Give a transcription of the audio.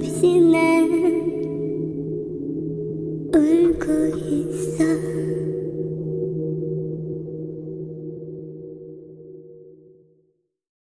없이 난 울고 있어.